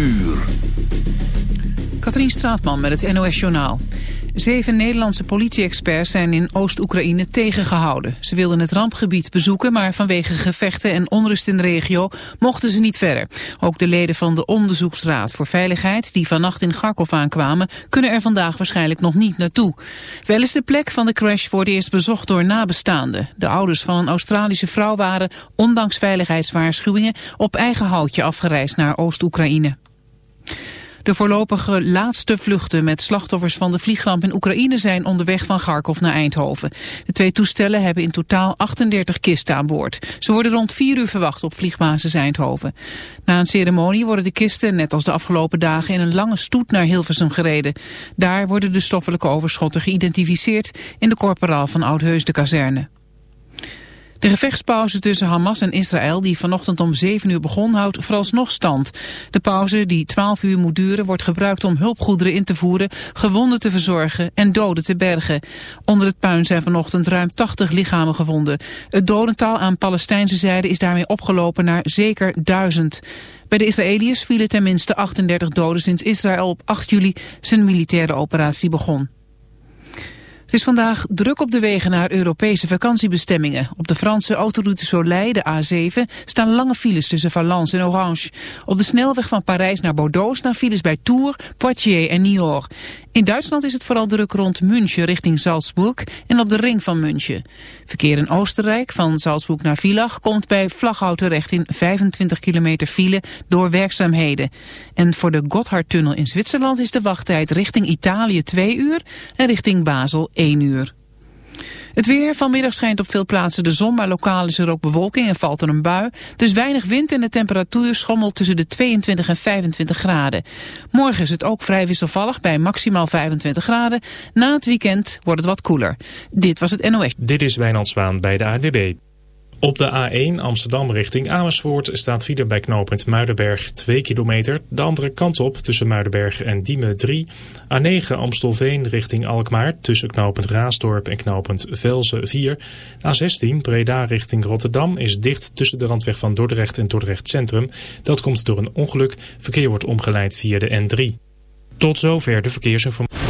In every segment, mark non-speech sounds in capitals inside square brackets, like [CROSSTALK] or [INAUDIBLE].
uur. Katrien Straatman met het NOS Journaal. Zeven Nederlandse politie-experts zijn in Oost-Oekraïne tegengehouden. Ze wilden het rampgebied bezoeken, maar vanwege gevechten en onrust in de regio mochten ze niet verder. Ook de leden van de Onderzoeksraad voor Veiligheid, die vannacht in Kharkov aankwamen, kunnen er vandaag waarschijnlijk nog niet naartoe. Wel is de plek van de crash voor het eerst bezocht door nabestaanden. De ouders van een Australische vrouw waren, ondanks veiligheidswaarschuwingen, op eigen houtje afgereisd naar Oost-Oekraïne. De voorlopige laatste vluchten met slachtoffers van de vliegramp in Oekraïne zijn onderweg van Kharkov naar Eindhoven. De twee toestellen hebben in totaal 38 kisten aan boord. Ze worden rond 4 uur verwacht op vliegbasis Eindhoven. Na een ceremonie worden de kisten, net als de afgelopen dagen, in een lange stoet naar Hilversum gereden. Daar worden de stoffelijke overschotten geïdentificeerd in de korporaal van Oudheus de kazerne. De gevechtspauze tussen Hamas en Israël, die vanochtend om 7 uur begon, houdt vooralsnog stand. De pauze, die 12 uur moet duren, wordt gebruikt om hulpgoederen in te voeren, gewonden te verzorgen en doden te bergen. Onder het puin zijn vanochtend ruim 80 lichamen gevonden. Het dodental aan Palestijnse zijde is daarmee opgelopen naar zeker 1000. Bij de Israëliërs vielen tenminste 38 doden sinds Israël op 8 juli zijn militaire operatie begon. Het is vandaag druk op de wegen naar Europese vakantiebestemmingen. Op de Franse autoroute Soleil, de A7, staan lange files tussen Valence en Orange. Op de snelweg van Parijs naar Bordeaux staan files bij Tours, Poitiers en Niort. In Duitsland is het vooral druk rond München richting Salzburg en op de ring van München. Verkeer in Oostenrijk van Salzburg naar Villach komt bij Vlaghout terecht in 25 kilometer file door werkzaamheden. En voor de Gotthardtunnel in Zwitserland is de wachttijd richting Italië 2 uur en richting Basel 1 uur. Het weer, vanmiddag schijnt op veel plaatsen de zon, maar lokaal is er ook bewolking en valt er een bui. Is weinig wind en de temperatuur schommelt tussen de 22 en 25 graden. Morgen is het ook vrij wisselvallig bij maximaal 25 graden. Na het weekend wordt het wat koeler. Dit was het NOS. Dit is Wijnand Zwaan bij de ADB. Op de A1 Amsterdam richting Amersfoort staat file bij knooppunt Muidenberg 2 kilometer. De andere kant op tussen Muidenberg en Diemen 3. A9 Amstelveen richting Alkmaar tussen knooppunt Raasdorp en knooppunt Velzen 4. A16 Breda richting Rotterdam is dicht tussen de randweg van Dordrecht en Dordrecht Centrum. Dat komt door een ongeluk. Verkeer wordt omgeleid via de N3. Tot zover de verkeersinformatie.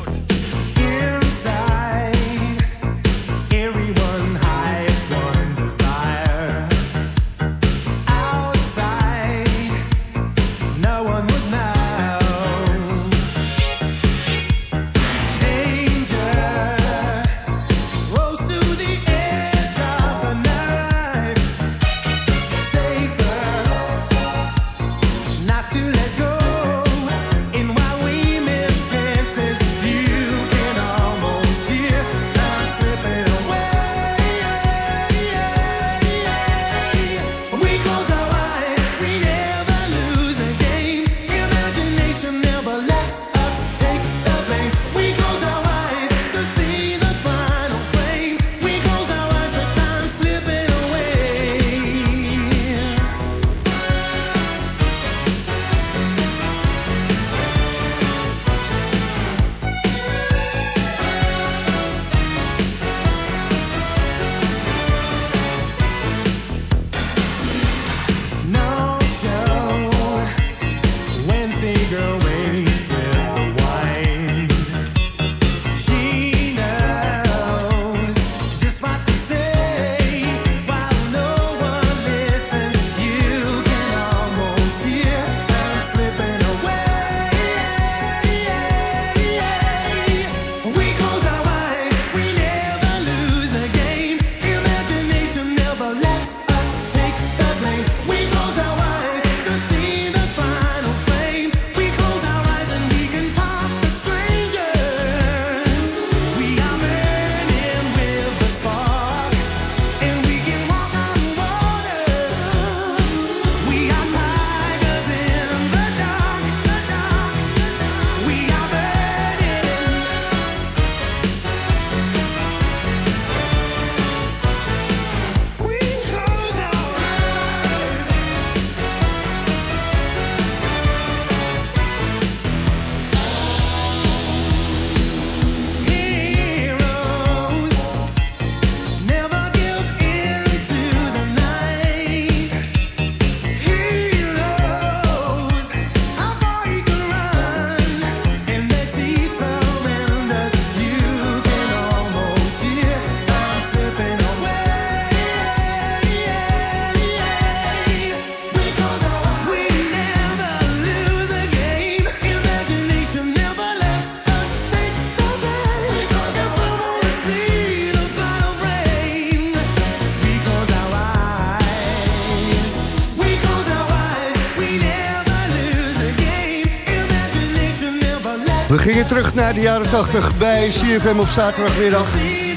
terug naar de jaren 80 bij CFM op zaterdagmiddag.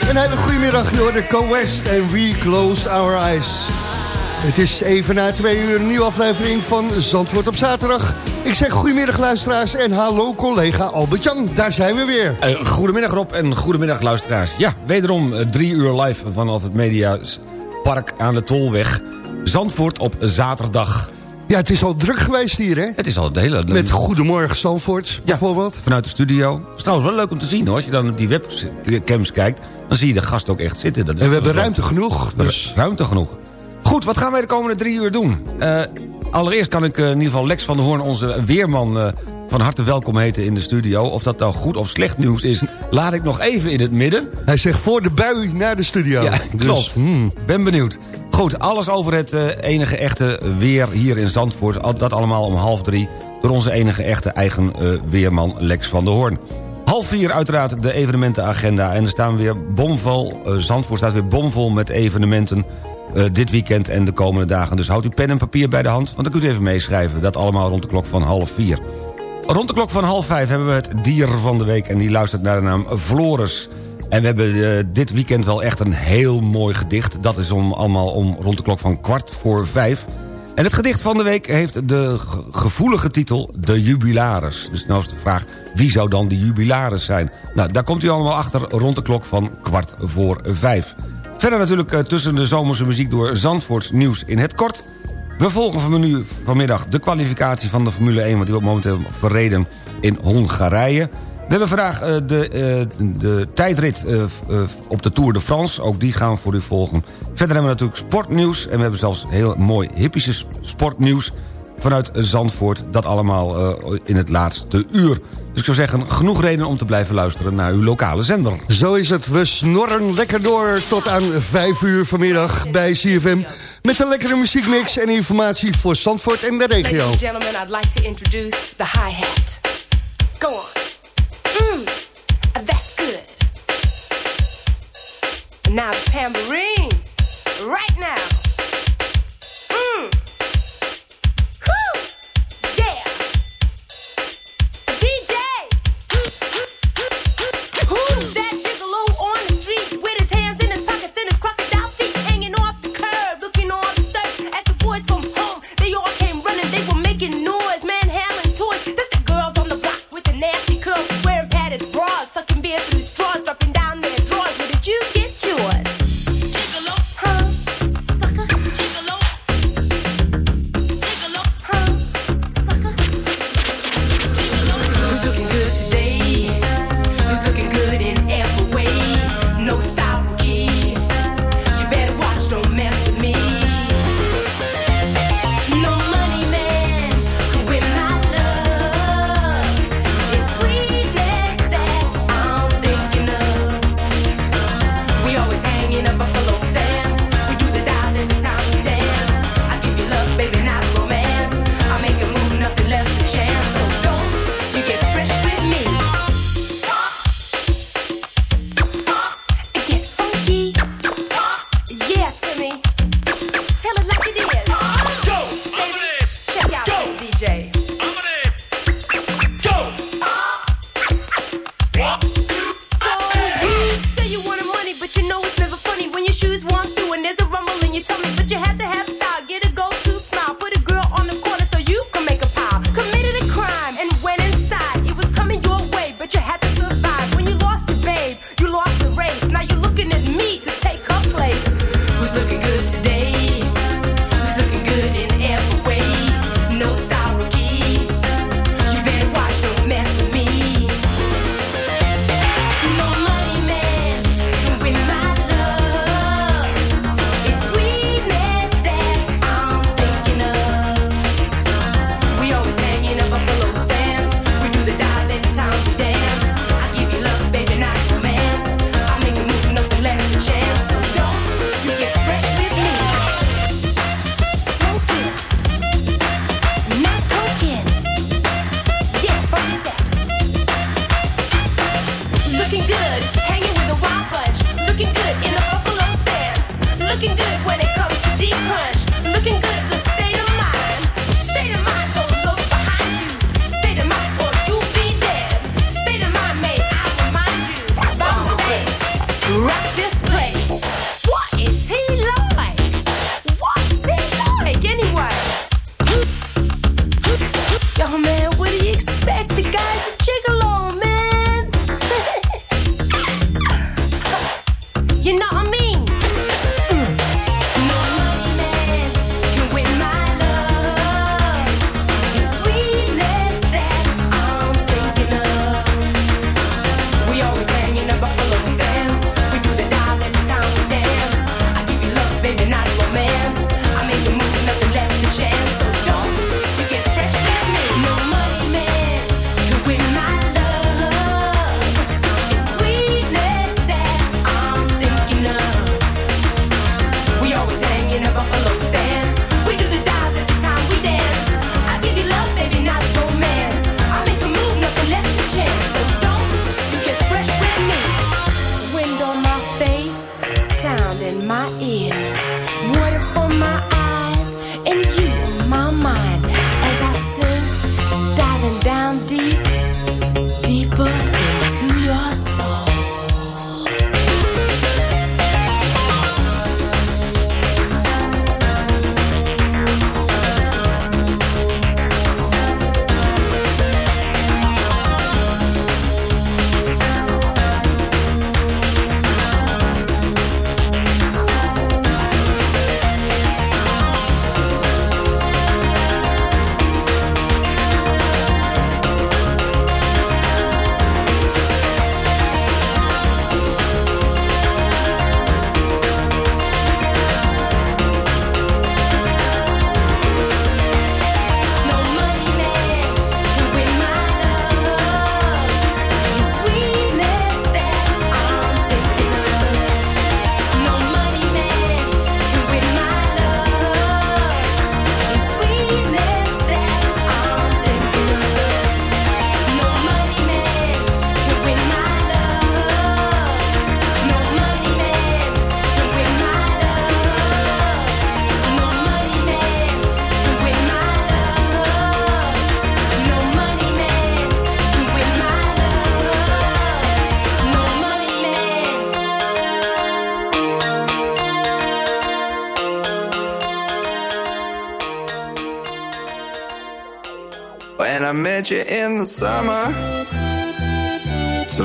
Een hele goede middag, de Co West en We Closed Our Eyes. Het is even na twee uur een nieuwe aflevering van Zandvoort op zaterdag. Ik zeg goedemiddag luisteraars en hallo collega Albert-Jan, daar zijn we weer. Uh, goedemiddag Rob en goedemiddag luisteraars. Ja, wederom uh, drie uur live vanaf het Mediapark aan de Tolweg. Zandvoort op zaterdag. Ja, het is al druk geweest hier, hè? Het is al de hele... Met Goedemorgen Zandvoort, bijvoorbeeld. vanuit de studio. Het is trouwens wel leuk om te zien, hoor. Als je dan op die webcams kijkt, dan zie je de gast ook echt zitten. Dat en we hebben ruimte genoeg. Dus... Ruimte genoeg. Goed, wat gaan wij de komende drie uur doen? Uh, allereerst kan ik uh, in ieder geval Lex van der Hoorn, onze weerman... Uh, van harte welkom heten in de studio. Of dat nou goed of slecht nieuws is, laat ik nog even in het midden. Hij zegt voor de bui naar de studio. Ja, dus, klopt. Hmm. Ben benieuwd. Goed, alles over het uh, enige echte weer hier in Zandvoort. Dat allemaal om half drie door onze enige echte eigen uh, weerman Lex van der Hoorn. Half vier uiteraard de evenementenagenda. En er staan weer bomvol, uh, Zandvoort staat weer bomvol met evenementen... Uh, dit weekend en de komende dagen. Dus houdt u pen en papier bij de hand, want dan kunt u even meeschrijven. Dat allemaal rond de klok van half vier. Rond de klok van half vijf hebben we het dier van de week... en die luistert naar de naam Floris. En we hebben uh, dit weekend wel echt een heel mooi gedicht. Dat is om, allemaal om rond de klok van kwart voor vijf. En het gedicht van de week heeft de gevoelige titel De Jubilaris. Dus nou is de vraag, wie zou dan de jubilaris zijn? Nou, daar komt u allemaal achter rond de klok van kwart voor vijf. Verder natuurlijk uh, tussen de zomerse muziek door Zandvoorts nieuws in het kort... We volgen vanmiddag de kwalificatie van de Formule 1... want die wordt momenteel verreden in Hongarije. We hebben vandaag uh, de, uh, de tijdrit uh, op de Tour de France. Ook die gaan we voor u volgen. Verder hebben we natuurlijk sportnieuws. En we hebben zelfs heel mooi hippische sportnieuws vanuit Zandvoort. Dat allemaal in het laatste uur. Dus ik zou zeggen, genoeg reden om te blijven luisteren naar uw lokale zender. Zo is het. We snorren lekker door tot aan 5 uur vanmiddag bij CFM. Met een lekkere muziekmix en informatie voor Zandvoort en de regio. Ladies and gentlemen, I'd like to introduce the hi-hat. Go on.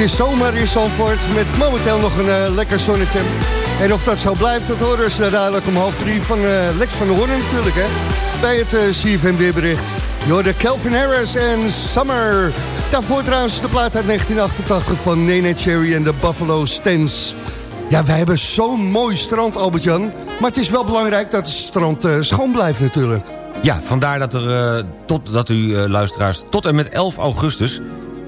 Het is zomer in Zandvoort met momenteel nog een eh, lekker zonnetje. En of dat zo blijft, dat horen ze dadelijk om half drie van eh, Lex van der Hoorn natuurlijk, hè. Bij het uh, CFM weerbericht. de Calvin Harris en Summer. Daarvoor trouwens de plaat uit 1988 van Nene Cherry en de Buffalo Stens. Ja, wij hebben zo'n mooi strand, Albert-Jan. Maar het is wel belangrijk dat het strand eh, schoon blijft natuurlijk. Ja, vandaar dat, er, eh, tot, dat u, eh, luisteraars, tot en met 11 augustus...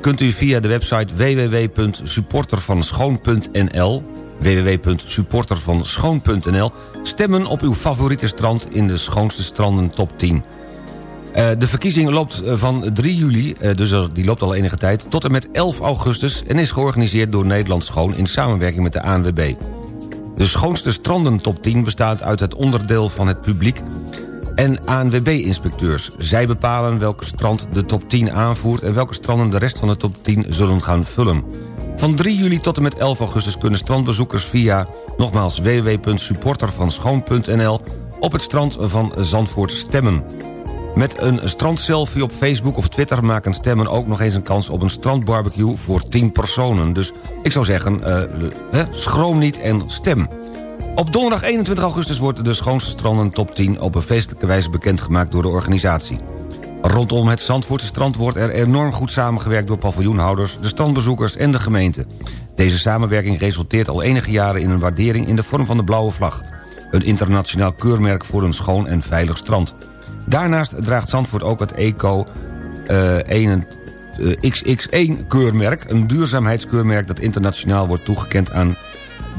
kunt u via de website www.supportervanschoon.nl www.supportervanschoon.nl stemmen op uw favoriete strand in de schoonste stranden top 10. Eh, de verkiezing loopt eh, van 3 juli, eh, dus die loopt al enige tijd... tot en met 11 augustus en is georganiseerd door Nederland Schoon... in samenwerking met de ANWB. De schoonste stranden top 10 bestaat uit het onderdeel van het publiek en ANWB-inspecteurs. Zij bepalen welke strand de top 10 aanvoert... en welke stranden de rest van de top 10 zullen gaan vullen. Van 3 juli tot en met 11 augustus kunnen strandbezoekers via... nogmaals www.supportervanschoon.nl op het strand van Zandvoort stemmen. Met een strandselfie op Facebook of Twitter maken stemmen ook nog eens een kans op een strandbarbecue voor 10 personen. Dus ik zou zeggen, hè, schroom niet en stem. Op donderdag 21 augustus wordt de schoonste stranden top 10 op een feestelijke wijze bekendgemaakt door de organisatie. Rondom het Zandvoortse strand wordt er enorm goed samengewerkt door paviljoenhouders, de strandbezoekers en de gemeente. Deze samenwerking resulteert al enige jaren in een waardering in de vorm van de blauwe vlag. Een internationaal keurmerk voor een schoon en veilig strand. Daarnaast draagt Zandvoort ook het ECO eh, 1 eh, XX1-keurmerk... een duurzaamheidskeurmerk dat internationaal wordt toegekend aan,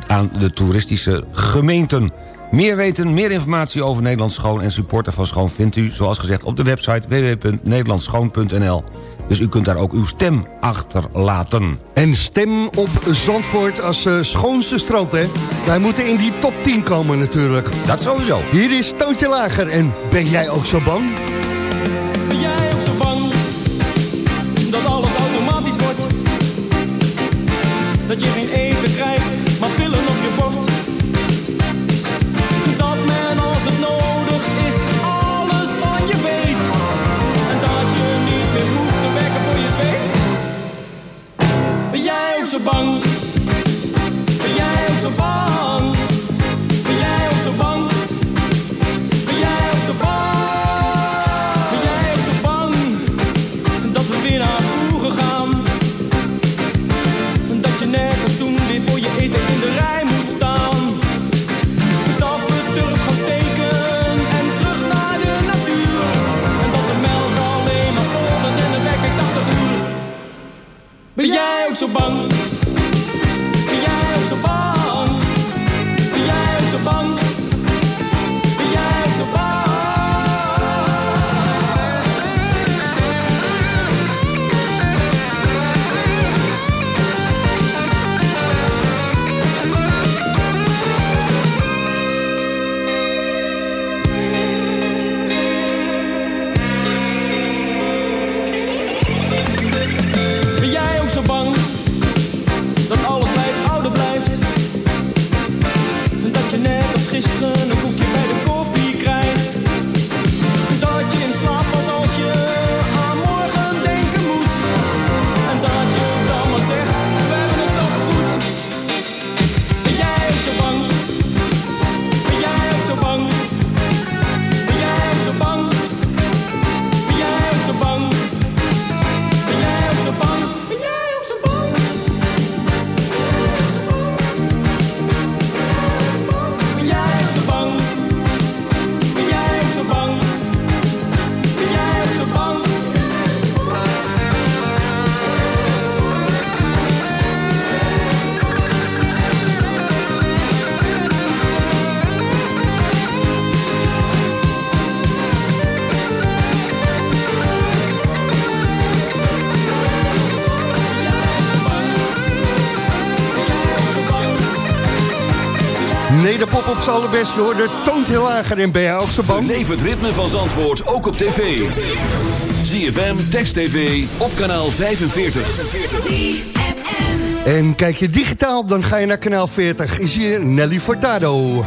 aan de toeristische gemeenten. Meer weten, meer informatie over Nederland Schoon en supporter van Schoon... vindt u, zoals gezegd, op de website www.nederlandschoon.nl. Dus u kunt daar ook uw stem achterlaten. En stem op Zandvoort als eh, schoonste strand, hè? Wij moeten in die top 10 komen natuurlijk. Dat sowieso. Hier is Toontje Lager en ben jij ook zo bang? Alle best hoor. dat toont heel lager in BH ook zo het ritme van Zandvoort ook op tv. ZFM, Text TV, op kanaal 45. En kijk je digitaal, dan ga je naar kanaal 40. Is hier Nelly Fortado.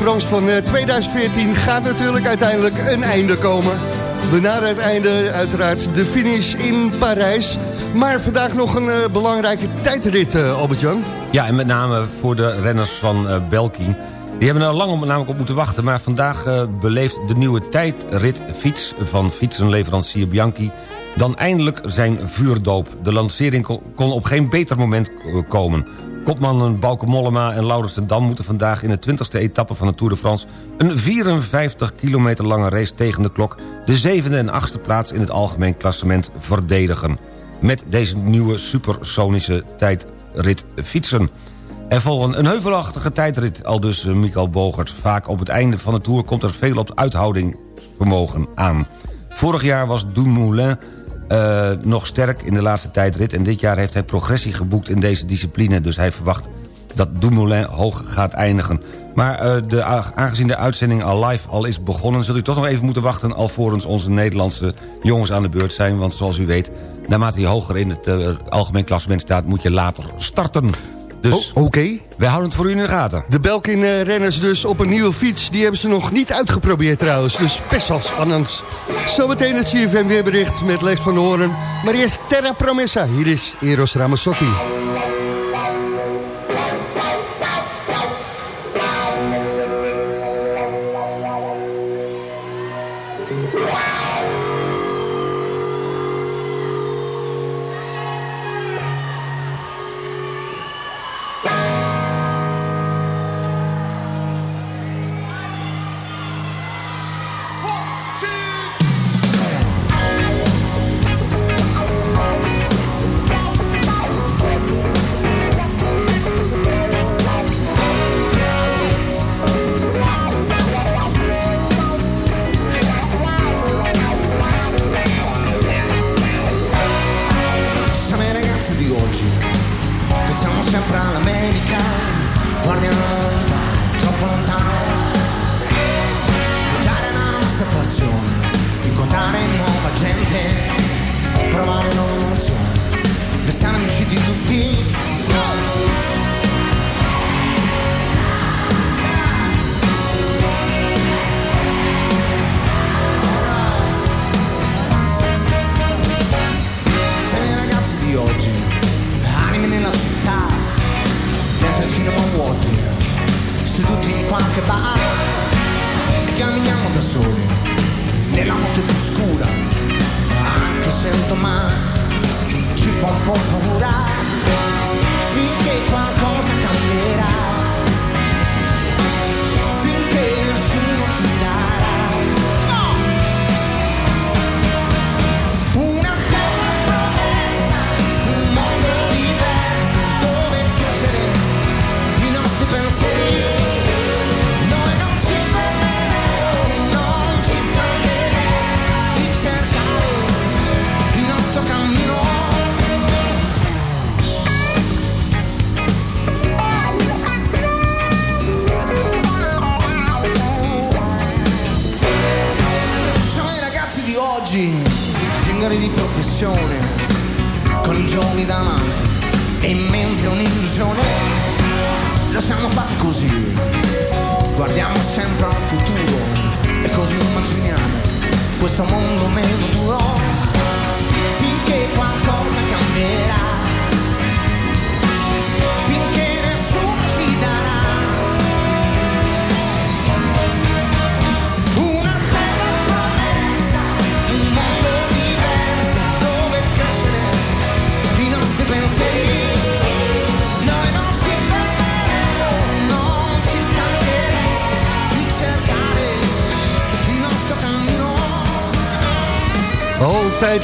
France van eh, 2014 gaat natuurlijk uiteindelijk een einde komen. Naderen het einde uiteraard de finish in Parijs. Maar vandaag nog een eh, belangrijke tijdrit, eh, Albert-Jan. Ja, en met name voor de renners van eh, Belkin. Die hebben er lang op, namelijk op moeten wachten... maar vandaag eh, beleeft de nieuwe tijdritfiets van fietsenleverancier Bianchi... dan eindelijk zijn vuurdoop. De lancering kon, op geen beter moment eh, komen. Kopmannen Bauke Mollema en Laurens ten Dam moeten vandaag... in de 20e etappe van de Tour de France... een 54 kilometer lange race tegen de klok... de zevende en achtste plaats in het algemeen klassement verdedigen. Met deze nieuwe supersonische tijdritfietsen. Er volgen een heuvelachtige tijdrit, al dus eh, Michael Bogert. Vaak op het einde van de Tour komt er veel op uithoudingsvermogen aan. Vorig jaar was Dumoulin eh, nog sterk in de laatste tijdrit... en dit jaar heeft hij progressie geboekt in deze discipline... dus hij verwacht dat Dumoulin hoog gaat eindigen. Maar eh, de, aangezien de uitzending al live al is begonnen... zult u toch nog even moeten wachten... alvorens onze Nederlandse jongens aan de beurt zijn. Want zoals u weet, naarmate je hoger in het eh, algemeen klassement staat... moet je later starten. Dus Oh, Oké. wij houden het voor u in de gaten. De Belkin-renners dus op een nieuwe fiets. Die hebben ze nog niet uitgeprobeerd trouwens. Dus best wel spannend. Zometeen het CFM weerbericht met Lex van Hoorn. Maar eerst Terra Promessa. Hier is Eros Ramazzotti.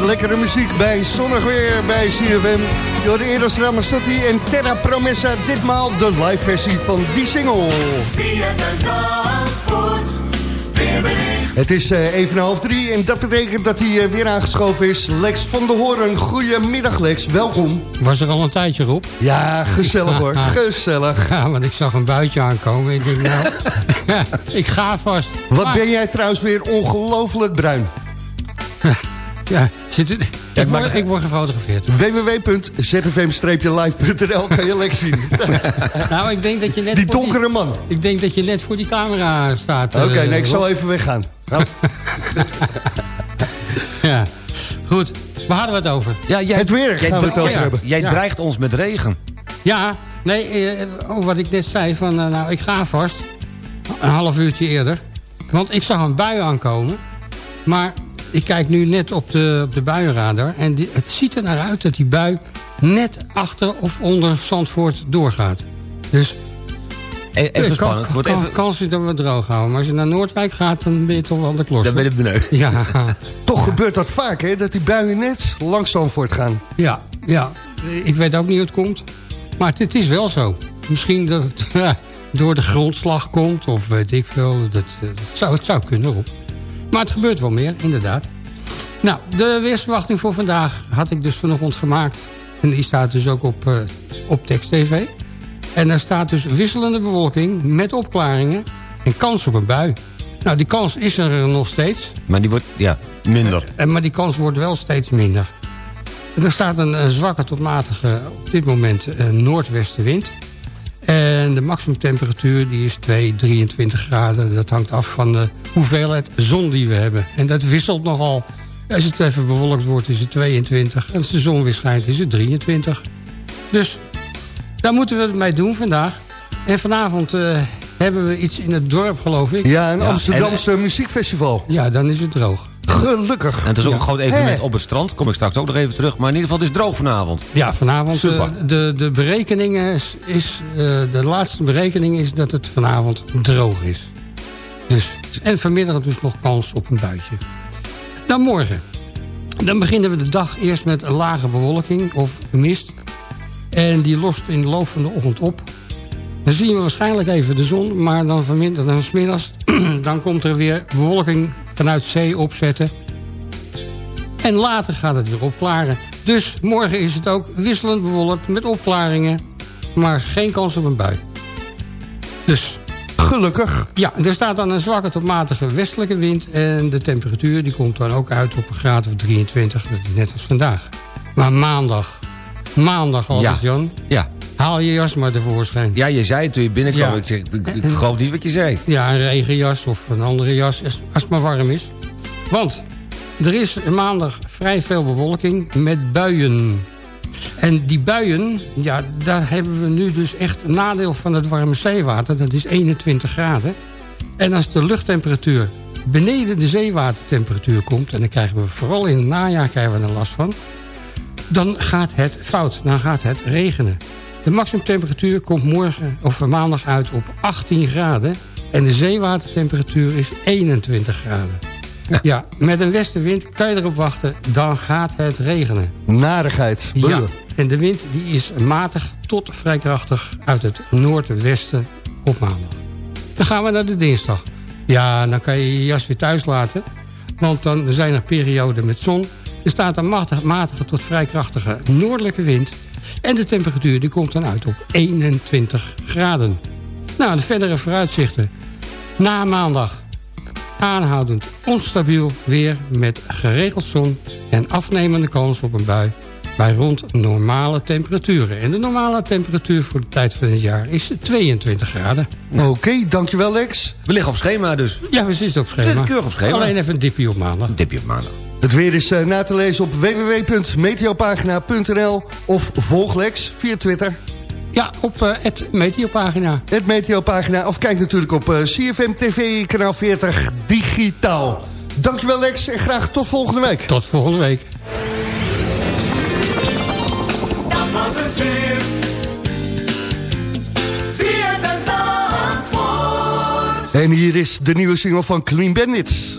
Lekkere muziek bij Zonnig Weer bij CFM. Door Eros Ramazzotti en Terra Promessa. Ditmaal de live versie van die single. Het is eh, even half drie en dat betekent dat hij eh, weer aangeschoven is. Lex van der Hoorn. Goedemiddag Lex, welkom. Was er al een tijdje, Rob? Ja, gezellig hoor, [LAUGHS] gezellig. Ja, want ik zag een buitje aankomen. Ik denk, nou, [LAUGHS] ik ga vast. Wat Maar- ben jij trouwens weer ongelooflijk bruin. [LAUGHS] Ja, zit u, ik, word, dat- ik word gefotografeerd. www.zfm-live.nl kan je Lex zien. [LAUGHS] nou, ik denk dat je net Die donkere man. Ik denk dat je net voor die camera staat. Oké, eh, nee, ik zal even weggaan. [LAUGHS] Ja, goed. Waar hadden we het over? Ja, jij, Het weer jij, we het over ja, hebben. Jij Ja. dreigt ons met regen. Ja, nee, eh, over wat ik net zei. Van, eh, nou, ik ga vast. Een half uurtje eerder. Want ik zag een bui aankomen. Maar ik kijk nu net op de, op de buienradar. En die, het ziet er naar uit dat die bui net achter of onder Zandvoort doorgaat. Dus E- Even eh, kan, spannend. kan, Wordt kan, even, kan ze dan wat droog houden. Maar als je naar Noordwijk gaat, dan ben je toch wel de klos. dan ben ik benieuwd. [LAUGHS] Ja, Toch gebeurt dat vaak, hè? Dat die buien net langs Zandvoort gaan. ja, ja. Ik weet ook niet hoe het komt. Maar het, het is wel zo. Misschien dat het ja, [LAUGHS] door de grondslag komt. Of weet ik veel. Dat, eh, het, zou, het zou kunnen, Rob. Maar het gebeurt wel meer, inderdaad. Nou, de weersverwachting voor vandaag had ik dus vanochtend gemaakt. En die staat dus ook op, eh, op TV. En daar staat dus wisselende bewolking met opklaringen en kans op een bui. Nou, die kans is er nog steeds. Maar die wordt, ja, minder. En, maar die kans wordt wel steeds minder. En er staat een, eh, zwakke tot matige, op dit moment, eh, noordwestenwind. En de maximumtemperatuur die is 2, 23 graden. Dat hangt af van de hoeveelheid zon die we hebben. En dat wisselt nogal. Als het even bewolkt wordt is het 22. En als de zon weer schijnt is het 23. Dus daar moeten we het mee doen vandaag. En vanavond eh, hebben we iets in het dorp, geloof ik. Ja, een Ja, Amsterdamse muziekfestival. Ja, dan is het droog. Gelukkig. En het is ook een groot evenement op het strand. Kom ik straks ook nog even terug. Maar in ieder geval, het is droog vanavond. Ja, vanavond. Super. eh, de, de berekening is, is eh, de laatste berekening is dat het vanavond droog is. Dus, en vanmiddag dus nog kans op een buitje. Dan morgen. Dan beginnen we de dag eerst met een lage bewolking of mist. En die lost in de loop van de ochtend op. Dan zien we waarschijnlijk even de zon, maar dan vanmiddag dan 's middags, [CLEARS THROAT] dan komt er weer bewolking vanuit zee opzetten. En later gaat het weer opklaren. Dus morgen is het ook wisselend bewolkt met opklaringen. Maar geen kans op een bui. Dus Gelukkig. ja, er staat dan een zwakke tot matige westelijke wind. En de temperatuur die komt dan ook uit op een graad of 23. Dat is net als vandaag. Maar maandag. Maandag, Albert Jan. Ja. Haal je jas maar tevoorschijn. ja, je zei het toen je binnenkwam. Ja. Ik, zeg, ik, ik geloof niet wat je zei. Ja, een regenjas of een andere jas, als als het maar warm is. Want er is maandag vrij veel bewolking met buien. En die buien, ja, daar hebben we nu dus echt een nadeel van het warme zeewater. Dat is 21 graden. En als de luchttemperatuur beneden de zeewatertemperatuur komt... en dan krijgen we vooral in het najaar krijgen we er last van... dan gaat het fout, dan gaat het regenen. De maximumtemperatuur komt morgen of maandag uit op 18 graden... en de zeewatertemperatuur is 21 graden. Ja, met een westenwind kan je erop wachten, dan gaat het regenen. Narigheid. Ja, en de wind die is matig tot vrij krachtig uit het noordwesten op maandag. Dan gaan we naar de dinsdag. Ja, dan kan je je jas weer thuis laten. Want dan zijn er perioden met zon. Er staat een matige tot vrij krachtige noordelijke wind. En de temperatuur die komt dan uit op 21 graden. Nou, de verdere vooruitzichten. Na maandag aanhoudend onstabiel weer met geregeld zon... en afnemende kans op een bui bij rond normale temperaturen. En de normale temperatuur voor de tijd van het jaar is 22 graden. Oké, dankjewel Lex. We liggen op schema dus. Ja, we zitten op We schema. zitten keurig op schema. Alleen even een dipje op maandag. Een tipje op maandag. Het weer is eh, na te lezen op www.meteopagina.nl of volg Lex via Twitter. Ja, op eh, het Meteopagina. Het Meteopagina of kijk natuurlijk op eh, CFM TV kanaal 40 digitaal. Dankjewel Lex en graag tot volgende week. Tot volgende week. Dat was het weer. En hier is de nieuwe single van Clean Bandits.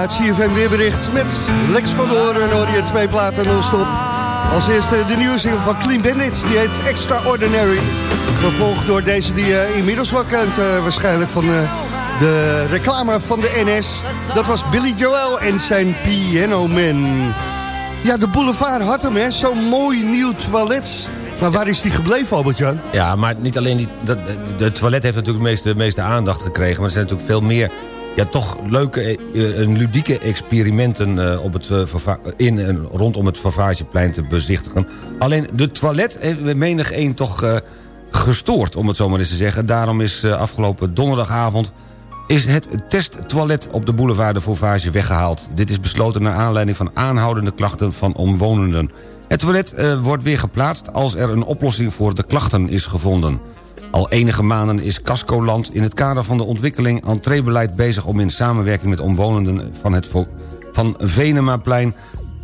Het CFM weerbericht met Lex van Horen hoor je twee platen non-stop. Als eerste de nieuwe van Clean Bandit, die heet Extraordinary. Gevolgd door deze die je inmiddels wel kent, eh, waarschijnlijk van eh, de reclame van de NS. Dat was Billy Joel en zijn Piano Man. Ja, de boulevard had hem, hè. Zo'n mooi nieuw toilet. Maar waar is die gebleven, Albert-Jan? Ja, maar niet alleen die... Dat, de toilet heeft natuurlijk de meeste, de meeste aandacht gekregen... maar er zijn natuurlijk veel meer... Toch leuke eh, en ludieke experimenten eh, op het, eh, in en rondom het Favageplein te bezichtigen. Alleen de toilet heeft menig één toch gestoord, om het zo maar eens te zeggen. Daarom is afgelopen donderdagavond is het testtoilet op de boulevard de Fauvage weggehaald. Dit is besloten naar aanleiding van aanhoudende klachten van omwonenden. Het toilet wordt weer geplaatst als er een oplossing voor de klachten is gevonden. Al enige maanden is Cascoland in het kader van de ontwikkeling entreebeleid bezig om in samenwerking met omwonenden van het van Venemaplein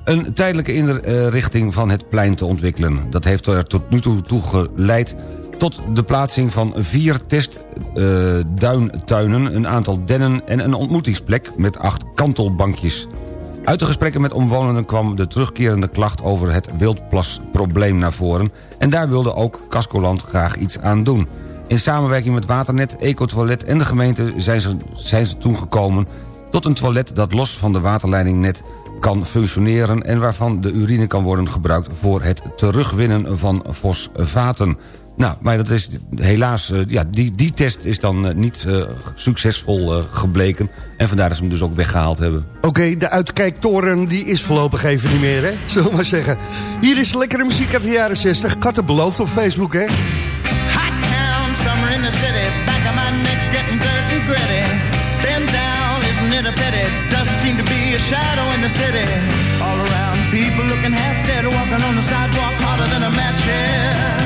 een tijdelijke inrichting van het plein te ontwikkelen. Dat heeft er tot nu toe toe geleid tot de plaatsing van vier testduintuinen... een aantal dennen en een ontmoetingsplek met acht kantelbankjes. Uit de gesprekken met omwonenden kwam de terugkerende klacht over het wildplasprobleem naar voren... en daar wilde ook Cascoland graag iets aan doen. In samenwerking met Waternet, Ecotoilet en de gemeente zijn ze, zijn ze toen gekomen... tot een toilet dat los van de waterleiding net kan functioneren... en waarvan de urine kan worden gebruikt voor het terugwinnen van fosfaten. Nou, maar dat is helaas... eh, ja, die, die test is dan eh, niet eh, succesvol eh, gebleken... en vandaar dat ze hem dus ook weggehaald hebben. Oké, de uitkijktoren die is voorlopig even niet meer, hè? [LAUGHS] Zullen we maar zeggen. Hier is lekkere muziek uit de jaren 60. Ik had het beloofd op Facebook, hè? Hot town, summer in the city. Back of my neck getting dirt and gritty. Bend down, isn't it a pity? Doesn't seem to be a shadow in the city. All around, people looking half dead, walking on the sidewalk harder than a match here.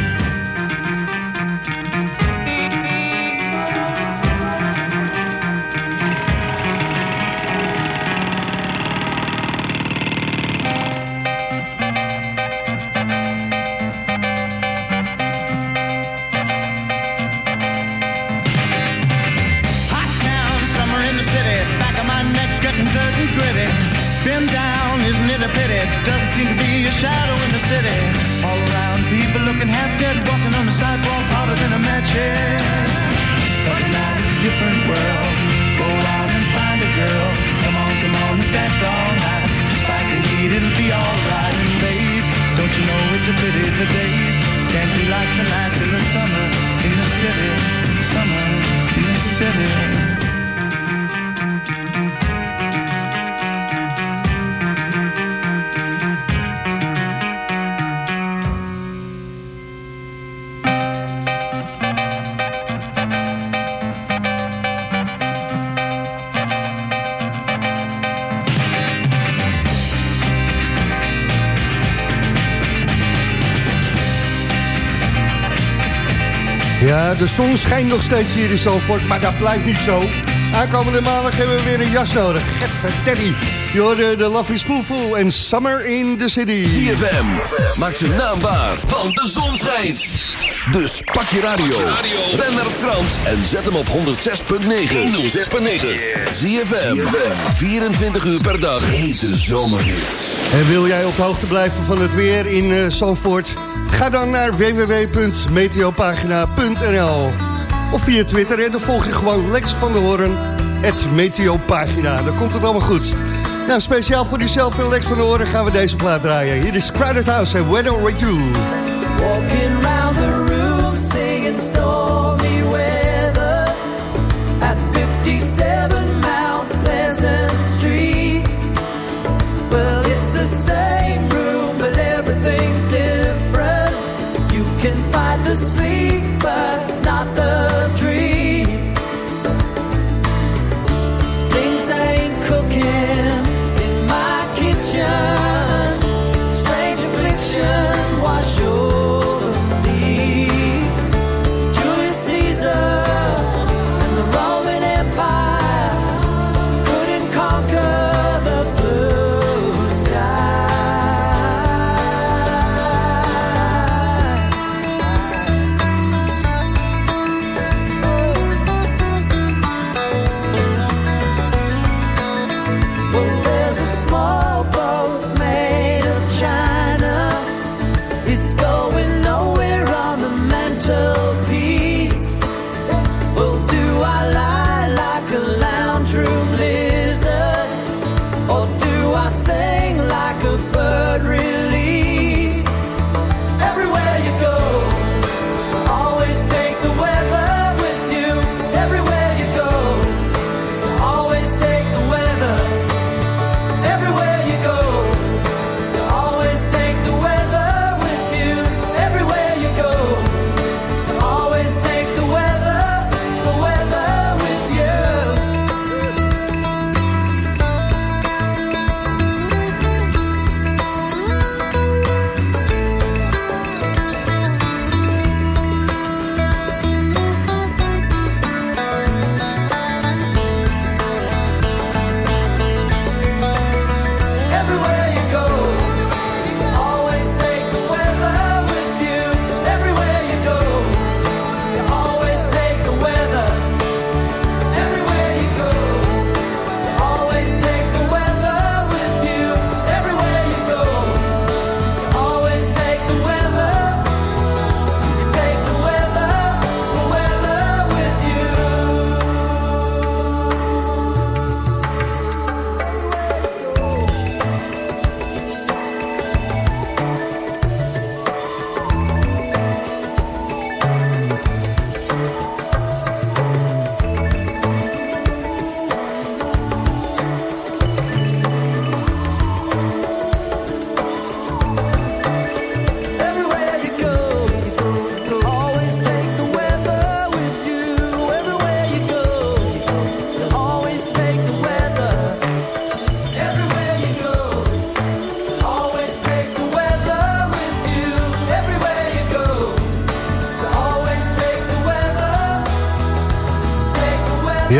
Looking de zon schijnt nog steeds hier in Zalvoort, maar dat blijft niet zo. Aankomende maandag hebben we weer een jas nodig. Get Teddy. Je hoorde de Love is Spoonful en Summer in the City. ZFM, maak zijn naam waar, want de zon schijnt. Dus pak je radio, ben naar Frans en zet hem op 106.9. 106.9. ZFM, 24 uur per dag, hete zomerhits. En wil jij op de hoogte blijven van het weer in eh Zandvoort? Ga dan naar www.meteopagina.nl Of via Twitter en dan volg je gewoon Lex van der Hoorn, het Meteopagina. Dan komt het allemaal goed. Nou, speciaal voor diezelfde Lex van der Hoorn gaan we deze plaat draaien. Hier is Crowded House en Weather With You. Walking round the room singing stormy weather at 57 Mount Pleasant Street. sleep but not the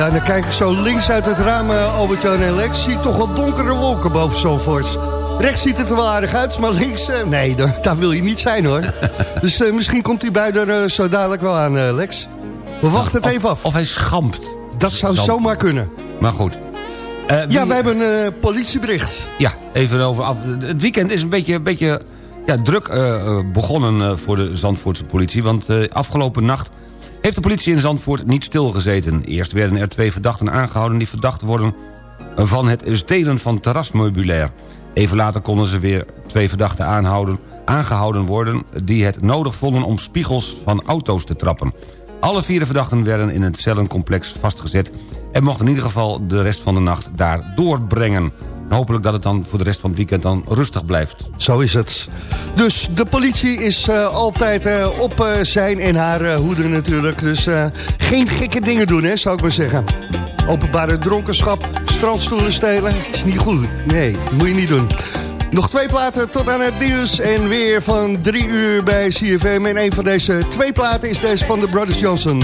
Ja, dan kijk ik zo links uit het raam, eh, Albert-Jan en Lex. Zie toch wel donkere wolken boven Zandvoort. Rechts ziet het er wel aardig uit, maar links... eh, nee, daar, daar wil je niet zijn, hoor. [LAUGHS] dus eh, misschien komt die bui er zo dadelijk wel aan, Lex. We wachten het even af. Of hij schampt. Dat zou zomaar kunnen. Maar goed. Wie- Ja, we hebben een politiebericht. Ja, even over af. Het weekend is een beetje, een beetje ja, druk begonnen voor de Zandvoortse politie. Want afgelopen nacht heeft de politie in Zandvoort niet stilgezeten. Eerst werden er twee verdachten aangehouden... die verdacht worden van het stelen van terrasmeubilair. Even later konden ze weer twee verdachten aanhouden, aangehouden worden... die het nodig vonden om spiegels van auto's te trappen. Alle vier verdachten werden in het cellencomplex vastgezet... en mochten in ieder geval de rest van de nacht daar doorbrengen. Hopelijk dat het dan voor de rest van het weekend dan rustig blijft. Zo is het. Dus de politie is eh, altijd eh, op eh, zijn en haar eh, hoede natuurlijk. Dus geen gekke dingen doen, hè, zou ik maar zeggen. Openbare dronkenschap, strandstoelen stelen, is niet goed. Nee, moet je niet doen. Nog twee platen tot aan het nieuws en weer van drie uur bij CFM. En een van deze twee platen is deze van de Brothers Johnson.